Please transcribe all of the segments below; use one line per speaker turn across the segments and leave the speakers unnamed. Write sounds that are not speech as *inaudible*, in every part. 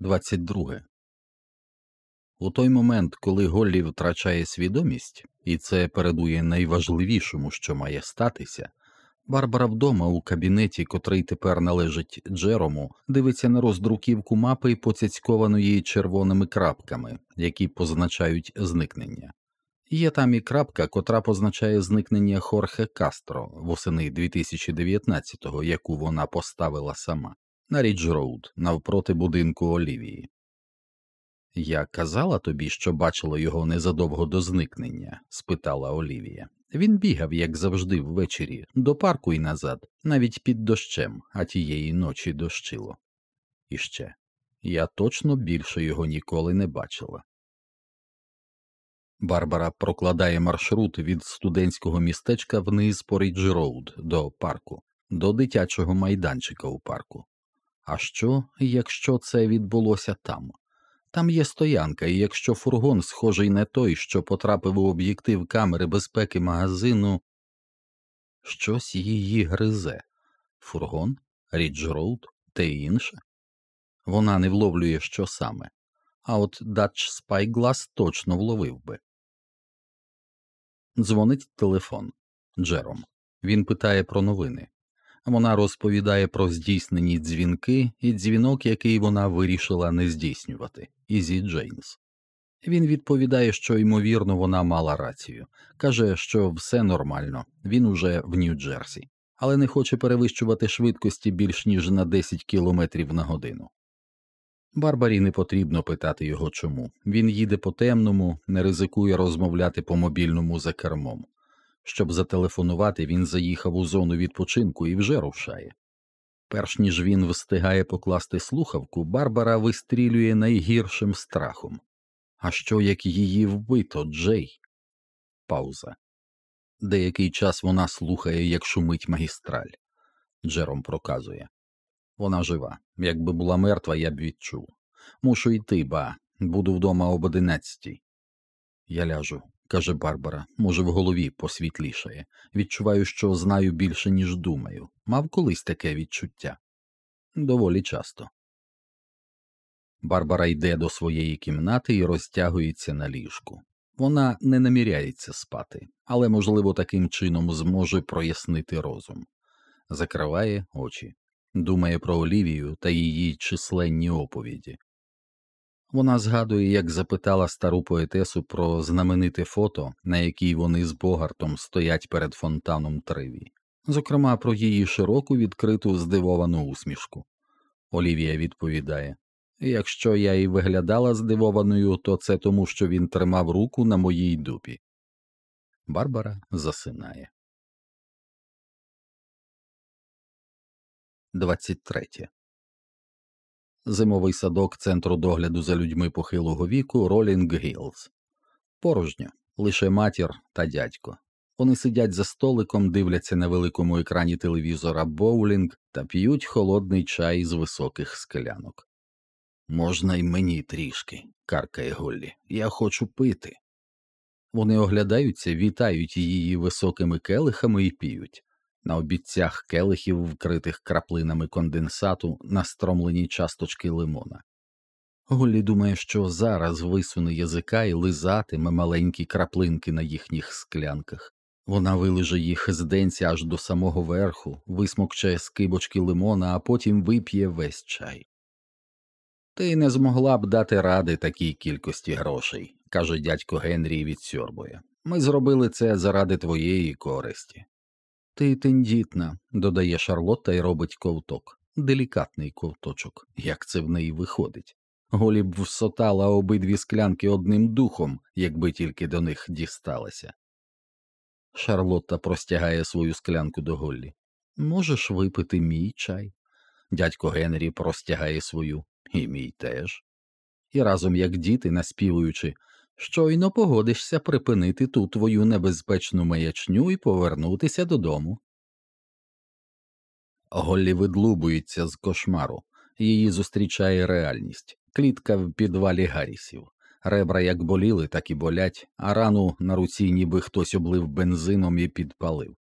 22. У той момент, коли Голлі втрачає свідомість, і це передує найважливішому, що має статися, Барбара вдома у кабінеті, котрий тепер належить Джерому, дивиться на роздруківку мапи, поцяцькованої червоними крапками, які позначають зникнення. Є там і крапка, котра позначає зникнення Хорхе Кастро восени 2019-го, яку вона поставила сама на Рідж Роуд навпроти будинку Олівії. Я казала тобі, що бачила його незадовго до зникнення? спитала Олівія. Він бігав, як завжди, ввечері, до парку і назад, навіть під дощем, а тієї ночі дощило. І ще я точно більше його ніколи не бачила. Барбара прокладає маршрут від студентського містечка вниз по Рідж Роуд до парку, до дитячого майданчика у парку. А що, якщо це відбулося там? Там є стоянка, і якщо фургон схожий на той, що потрапив у об'єктив камери безпеки магазину, щось її гризе фургон, Рідж Роуд те інше. Вона не вловлює, що саме, а от Dutch Spyglass точно вловив би. Дзвонить телефон Джером. Він питає про новини. Вона розповідає про здійснені дзвінки і дзвінок, який вона вирішила не здійснювати, Ізі Джейнс. Він відповідає, що ймовірно вона мала рацію, каже, що все нормально, він уже в Нью-Джерсі, але не хоче перевищувати швидкості більш ніж на 10 кілометрів на годину. Барбарі не потрібно питати його чому. Він їде по темному, не ризикує розмовляти по мобільному за кермом. Щоб зателефонувати, він заїхав у зону відпочинку і вже рушає. Перш ніж він встигає покласти слухавку, Барбара вистрілює найгіршим страхом. А що як її вбито, Джей? Пауза. Деякий час вона слухає, як шумить магістраль. Джером проказує вона жива. Якби була мертва, я б відчув. Мушу йти, ба, буду вдома об одинадцятій. Я ляжу, каже Барбара, може, в голові посвітлішає. Відчуваю, що знаю більше, ніж думаю. Мав колись таке відчуття. Доволі часто. Барбара йде до своєї кімнати і розтягується на ліжку. Вона не наміряється спати, але, можливо, таким чином зможе прояснити розум. Закриває очі, думає про Олівію та її численні оповіді. Вона згадує, як запитала стару поетесу про знамените фото, на якій вони з Богартом стоять перед фонтаном Триві, зокрема про її широку відкриту здивовану усмішку. Олівія відповідає Якщо я і виглядала здивованою, то це тому, що він тримав руку на моїй дупі. Барбара засинає. 23. Зимовий садок центру догляду за людьми похилого віку Ролінг Гілз. Порожньо, лише матір та дядько. Вони сидять за столиком, дивляться на великому екрані телевізора боулінг та п'ють холодний чай з високих склянок. Можна й мені трішки, каркає Голлі. Я хочу пити. Вони оглядаються, вітають її високими келихами і п'ють. На обіцях келихів, вкритих краплинами конденсату, настромлені часточки лимона. Голлі думає, що зараз висуне язика і лизатиме маленькі краплинки на їхніх склянках. Вона вилиже їх з денця аж до самого верху, висмокче скибочки лимона, а потім вип'є весь чай. Ти не змогла б дати ради такій кількості грошей, каже дядько Генрі і відсьорбує. Ми зробили це заради твоєї користі. Ти тендітна, додає Шарлотта і робить ковток, делікатний ковточок, як це в неї виходить. Голі б всотала обидві склянки одним духом, якби тільки до них дісталася. Шарлотта простягає свою склянку до Голлі. Можеш випити мій чай? Дядько Генрі простягає свою, і мій теж. І разом, як діти, наспівуючи, щойно погодишся припинити ту твою небезпечну маячню і повернутися додому. Голлі видлубується з кошмару, її зустрічає реальність, клітка в підвалі Гаррісів. Ребра як боліли, так і болять, а рану на руці ніби хтось облив бензином і підпалив.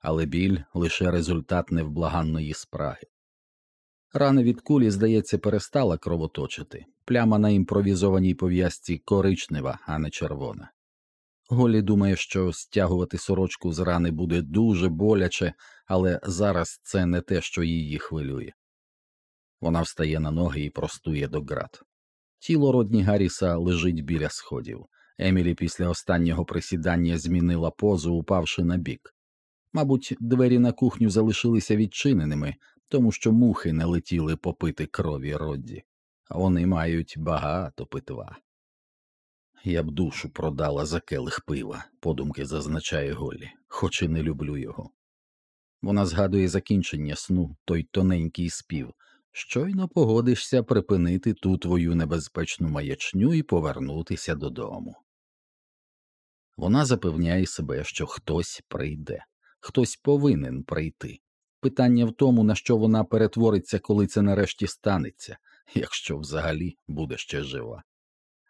Але біль лише результат невблаганної спраги. Рана від кулі, здається, перестала кровоточити. Пляма на імпровізованій пов'язці коричнева, а не червона. Голі думає, що стягувати сорочку з рани буде дуже боляче, але зараз це не те, що її хвилює. Вона встає на ноги і простує до град. Тіло Родні Гарріса лежить біля сходів. Емілі після останнього присідання змінила позу, упавши на бік. Мабуть, двері на кухню залишилися відчиненими, тому що мухи не летіли попити крові Родді. Вони мають багато питва. Я б душу продала за келих пива, подумки зазначає Голлі, хоч і не люблю його. Вона згадує закінчення сну, той тоненький спів. Щойно погодишся припинити ту твою небезпечну маячню і повернутися додому. Вона запевняє себе, що хтось прийде, хтось повинен прийти. Питання в тому, на що вона перетвориться, коли це нарешті станеться, якщо взагалі буде ще жива.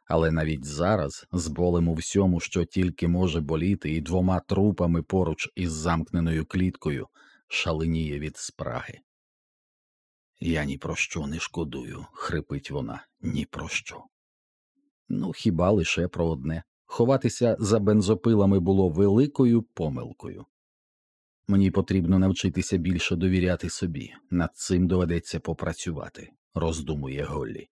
Але навіть зараз, з болем у всьому, що тільки може боліти, і двома трупами поруч із замкненою кліткою, шаленіє від спраги. Я ні про що не шкодую, хрипить вона, ні про що. Ну, хіба лише про одне ховатися за бензопилами було великою помилкою. Мені потрібно навчитися більше довіряти собі, над цим доведеться попрацювати, роздумує Голлі.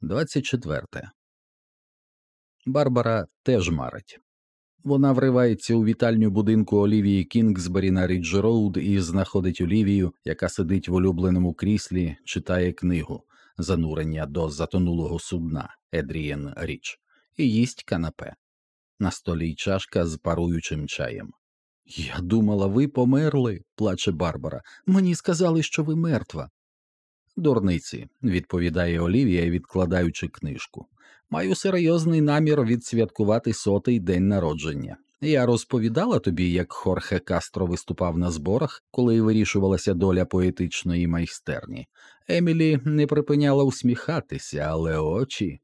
24. Барбара теж марить. Вона вривається у вітальню будинку Олівії Кінгсбері на Рідж Роуд і знаходить Олівію, яка сидить в улюбленому кріслі, читає книгу Занурення до затонулого судна Едрієн Річ і їсть канапе. На столі чашка з паруючим чаєм. Я думала, ви померли, плаче Барбара. Мені сказали, що ви мертва. Дурниці, відповідає Олівія, відкладаючи книжку. Маю серйозний намір відсвяткувати сотий день народження. Я розповідала тобі, як Хорхе Кастро виступав на зборах, коли вирішувалася доля поетичної майстерні. Емілі не припиняла усміхатися, але очі.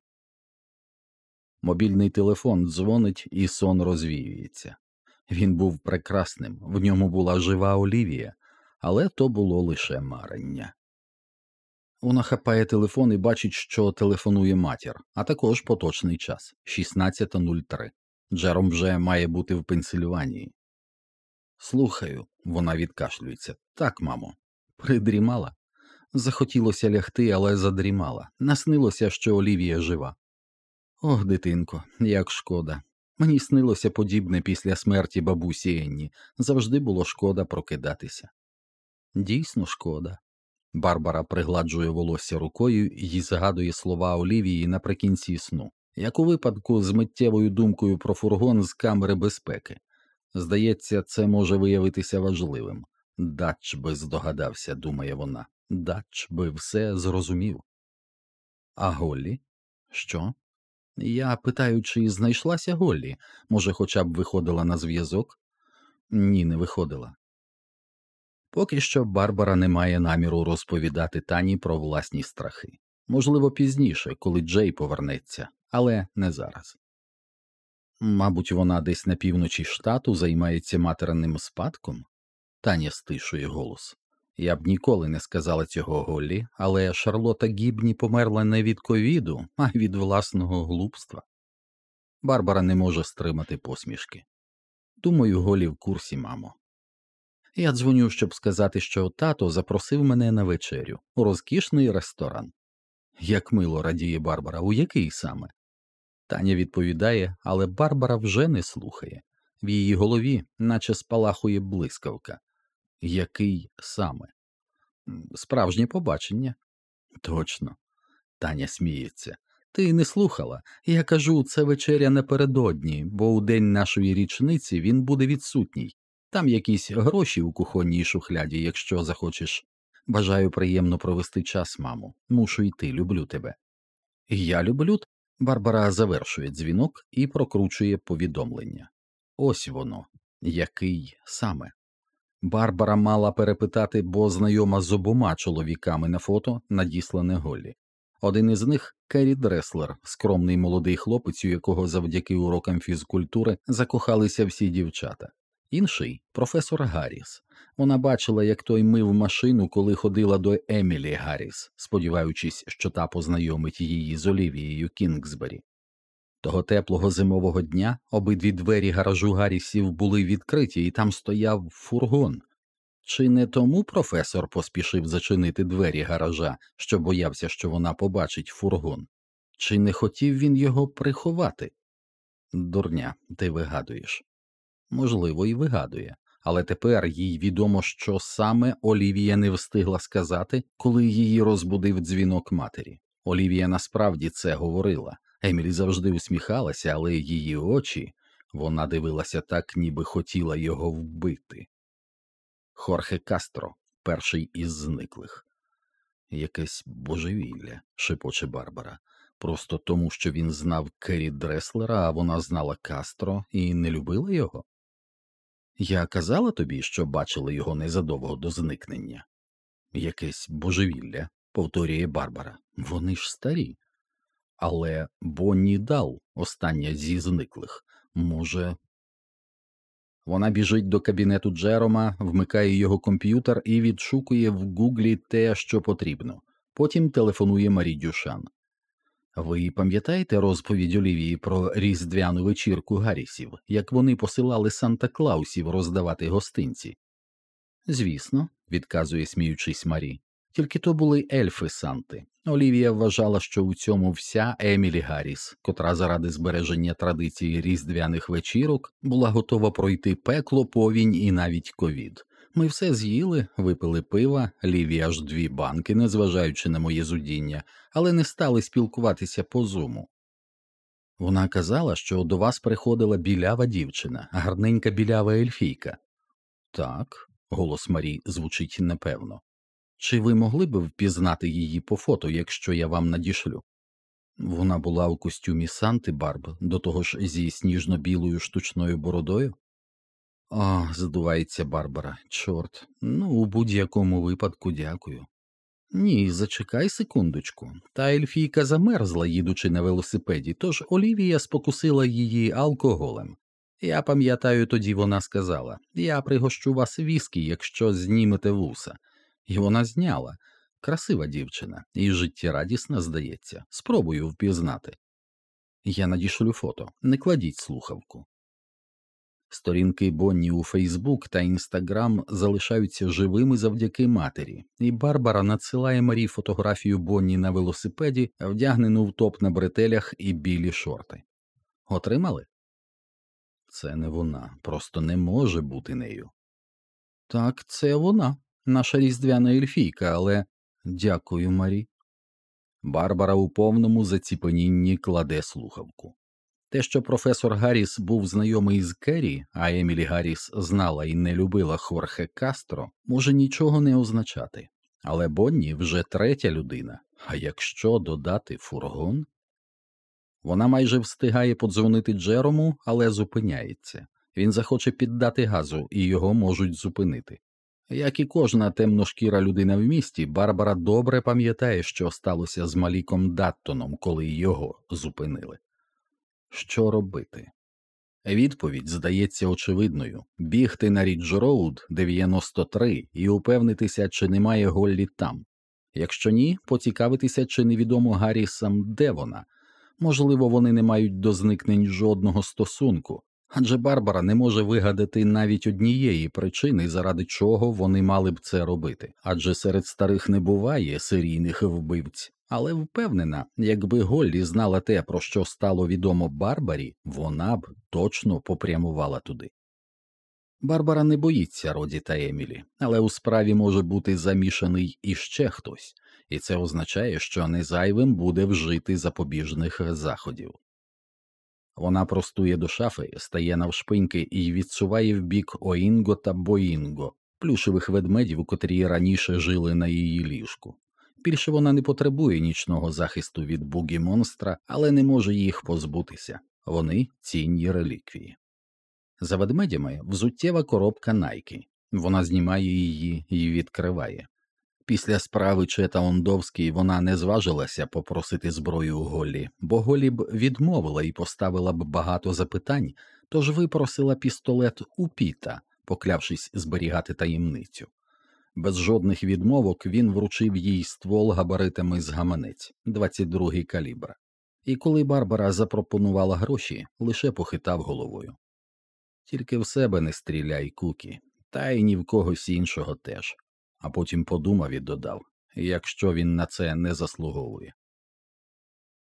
Мобільний телефон дзвонить, і сон розвіюється. Він був прекрасним, в ньому була жива Олівія, але то було лише марення. Вона хапає телефон і бачить, що телефонує матір, а також поточний час 16.03. Джером вже має бути в Пенсильванії. Слухаю, вона відкашлюється. Так, мамо. Придрімала. Захотілося лягти, але задрімала. Наснилося, що Олівія жива. Ох, дитинко, як шкода. Мені снилося подібне після смерті бабусі Енні. Завжди було шкода прокидатися. Дійсно шкода. Барбара пригладжує волосся рукою і згадує слова Олівії наприкінці сну, як у випадку з миттєвою думкою про фургон з камери безпеки. Здається, це може виявитися важливим. Дач би здогадався, думає вона, дач би все зрозумів. А Голлі? Що? Я питаю, чи знайшлася Голлі? Може, хоча б виходила на зв'язок? Ні, не виходила. Поки що Барбара не має наміру розповідати Тані про власні страхи. Можливо, пізніше, коли Джей повернеться, але не зараз. Мабуть, вона десь на півночі штату займається материнним спадком? Таня стишує голос. Я б ніколи не сказала цього Голлі, але Шарлота Гібні померла не від ковіду, *laughs* а від власного глупства. Барбара не може стримати посмішки. Думаю, Голі в курсі, мамо. Я дзвоню, щоб сказати, що тато запросив мене на вечерю у розкішний ресторан. Як мило радіє Барбара, у який саме? Таня відповідає, але Барбара вже не слухає. В її голові, наче спалахує блискавка. Який саме? Справжнє побачення. Точно. Таня сміється. Ти не слухала. Я кажу, це вечеря напередодні, бо у день нашої річниці він буде відсутній. Там якісь гроші у кухонній шухляді, якщо захочеш. Бажаю приємно провести час, мамо. Мушу йти, люблю тебе. Я люблю. Барбара завершує дзвінок і прокручує повідомлення. Ось воно, який саме. Барбара мала перепитати, бо знайома з обома чоловіками на фото, надіслане Голлі. Один із них Керрі Дреслер, скромний молодий хлопець, у якого завдяки урокам фізкультури закохалися всі дівчата. Інший професор Гарріс. Вона бачила, як той мив машину, коли ходила до Емілі Гарріс, сподіваючись, що та познайомить її з Олівією Кінгсбері. Того теплого зимового дня обидві двері гаражу Гаррісів були відкриті, і там стояв фургон. Чи не тому професор поспішив зачинити двері гаража, що боявся, що вона побачить фургон? Чи не хотів він його приховати? Дурня, ти вигадуєш. Можливо, і вигадує, але тепер їй відомо, що саме Олівія не встигла сказати, коли її розбудив дзвінок матері. Олівія насправді це говорила. Емілі завжди усміхалася, але її очі вона дивилася так, ніби хотіла його вбити. Хорхе Кастро, перший із зниклих. Якесь божевілля, шепоче Барбара, просто тому, що він знав Керрі Дреслера, а вона знала Кастро і не любила його. Я казала тобі, що бачила його незадовго до зникнення. Якесь божевілля, повторює Барбара. Вони ж старі. Але Бонні Дал, остання зі зниклих, може. Вона біжить до кабінету Джерома, вмикає його комп'ютер і відшукує в Гуглі те, що потрібно. Потім телефонує Марі Дюшан. Ви пам'ятаєте розповідь Олівії про різдвяну вечірку Гаррісів, як вони посилали Санта Клаусів роздавати гостинці? Звісно, відказує сміючись Марі. Тільки то були ельфи Санти. Олівія вважала, що у цьому вся Емілі Гарріс, котра заради збереження традиції різдвяних вечірок була готова пройти пекло, повінь і навіть ковід. Ми все з'їли, випили пива, ліві аж дві банки, незважаючи на моє зудіння, але не стали спілкуватися по зуму. Вона казала, що до вас приходила білява дівчина, гарненька білява ельфійка. Так, голос Марі звучить непевно. Чи ви могли б впізнати її по фото, якщо я вам надішлю? Вона була у костюмі Санти Барб, до того ж зі сніжно білою штучною бородою. О, здувається Барбара, чорт, ну, у будь-якому випадку дякую. Ні, зачекай секундочку. Та ельфійка замерзла, їдучи на велосипеді, тож Олівія спокусила її алкоголем. Я пам'ятаю, тоді вона сказала я пригощу вас віскі, якщо знімете вуса. І вона зняла. Красива дівчина, і життєрадісна, здається, спробую впізнати. Я надішлю фото, не кладіть слухавку. Сторінки Бонні у Фейсбук та Інстаграм залишаються живими завдяки матері, і Барбара надсилає Марі фотографію Бонні на велосипеді, вдягнену в топ на бретелях і білі шорти. Отримали? Це не вона, просто не може бути нею. Так, це вона, наша різдвяна ельфійка, але дякую, Марі. Барбара у повному заціпенінні кладе слухавку. Те, що професор Гарріс був знайомий з Керрі, а Емілі Гарріс знала і не любила Хорхе Кастро, може нічого не означати, але Бонні вже третя людина. А якщо додати фургон, вона майже встигає подзвонити Джерому, але зупиняється. Він захоче піддати газу, і його можуть зупинити. Як і кожна темношкіра людина в місті, Барбара добре пам'ятає, що сталося з Маліком Даттоном, коли його зупинили. Що робити? Відповідь здається очевидною бігти на Рідж Роуд 93 і упевнитися, чи немає Голлі там. Якщо ні, поцікавитися, чи невідомо Гаррісам, де вона. Можливо, вони не мають до зникнень жодного стосунку, адже Барбара не може вигадати навіть однієї причини, заради чого вони мали б це робити, адже серед старих не буває серійних вбивць. Але впевнена, якби Голлі знала те, про що стало відомо Барбарі, вона б точно попрямувала туди. Барбара не боїться Роді та Емілі, але у справі може бути замішаний іще хтось, і це означає, що незайвим буде вжити запобіжних заходів. Вона простує до шафи, стає навшпиньки і відсуває в бік Оінго та Боінго, плюшевих ведмедів, котрі раніше жили на її ліжку. Більше вона не потребує нічного захисту від бугі монстра, але не може їх позбутися вони цінні реліквії. За ведмедями взуттєва коробка Найки. Вона знімає її і відкриває. Після справи Чета Ондовський вона не зважилася попросити зброю у Голлі, бо Голлі б відмовила і поставила б багато запитань, тож випросила пістолет у Піта, поклявшись зберігати таємницю. Без жодних відмовок він вручив їй ствол габаритами з гаманець 22-й калібр. І коли Барбара запропонувала гроші, лише похитав головою. Тільки в себе не стріляй, кукі, та й ні в когось іншого теж, а потім подумав і додав якщо він на це не заслуговує.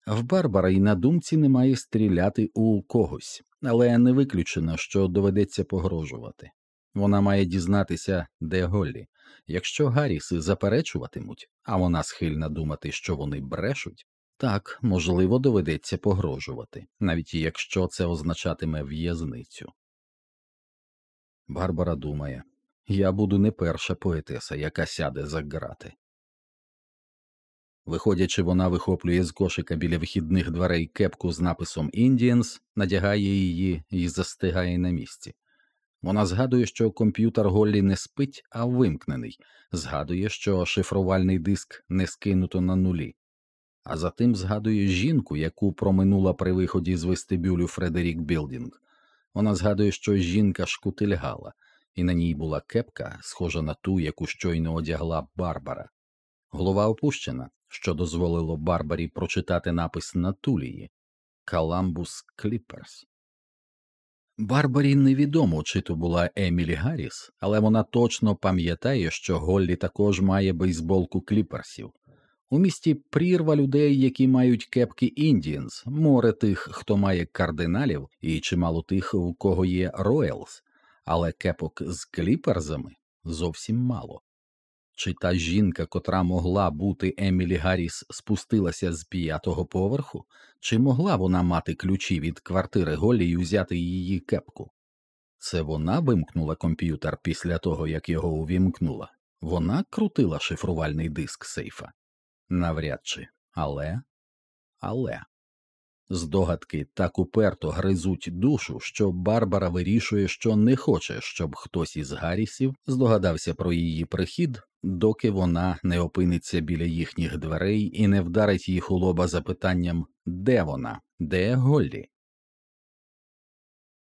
В Барбара й на думці немає стріляти у когось, але не виключено, що доведеться погрожувати. Вона має дізнатися, де Голлі. Якщо Гарріси заперечуватимуть, а вона схильна думати, що вони брешуть, так, можливо, доведеться погрожувати, навіть якщо це означатиме в'язницю. Барбара думає я буду не перша поетеса, яка сяде за грати. Виходячи, вона вихоплює з кошика біля вхідних дверей кепку з написом Індієнс, надягає її і застигає на місці. Вона згадує, що комп'ютер Голлі не спить, а вимкнений, згадує, що шифрувальний диск не скинуто на нулі, а затим згадує жінку, яку проминула при виході з вестибюлю Фредерік Білдінг. Вона згадує, що жінка шкутильгала, і на ній була кепка, схожа на ту, яку щойно одягла Барбара. Голова опущена, що дозволило Барбарі прочитати напис на тулії Каламбус Кліперс. Барбарі невідомо, чи то була Емілі Гарріс, але вона точно пам'ятає, що Голлі також має бейсболку кліперсів. У місті прірва людей, які мають кепки Індієнс, море тих, хто має кардиналів, і чимало тих, у кого є Роялс, але кепок з кліперзами зовсім мало. Чи та жінка, котра могла бути Емілі Гарріс, спустилася з п'ятого поверху, чи могла вона мати ключі від квартири Голлі і взяти її кепку? Це вона вимкнула комп'ютер після того, як його увімкнула. Вона крутила шифрувальний диск сейфа. Навряд чи, але, але. Здогадки так уперто гризуть душу, що Барбара вирішує, що не хоче, щоб хтось із Гаррісів здогадався про її прихід, доки вона не опиниться біля їхніх дверей і не вдарить їх у лоба запитанням де вона, де Голлі.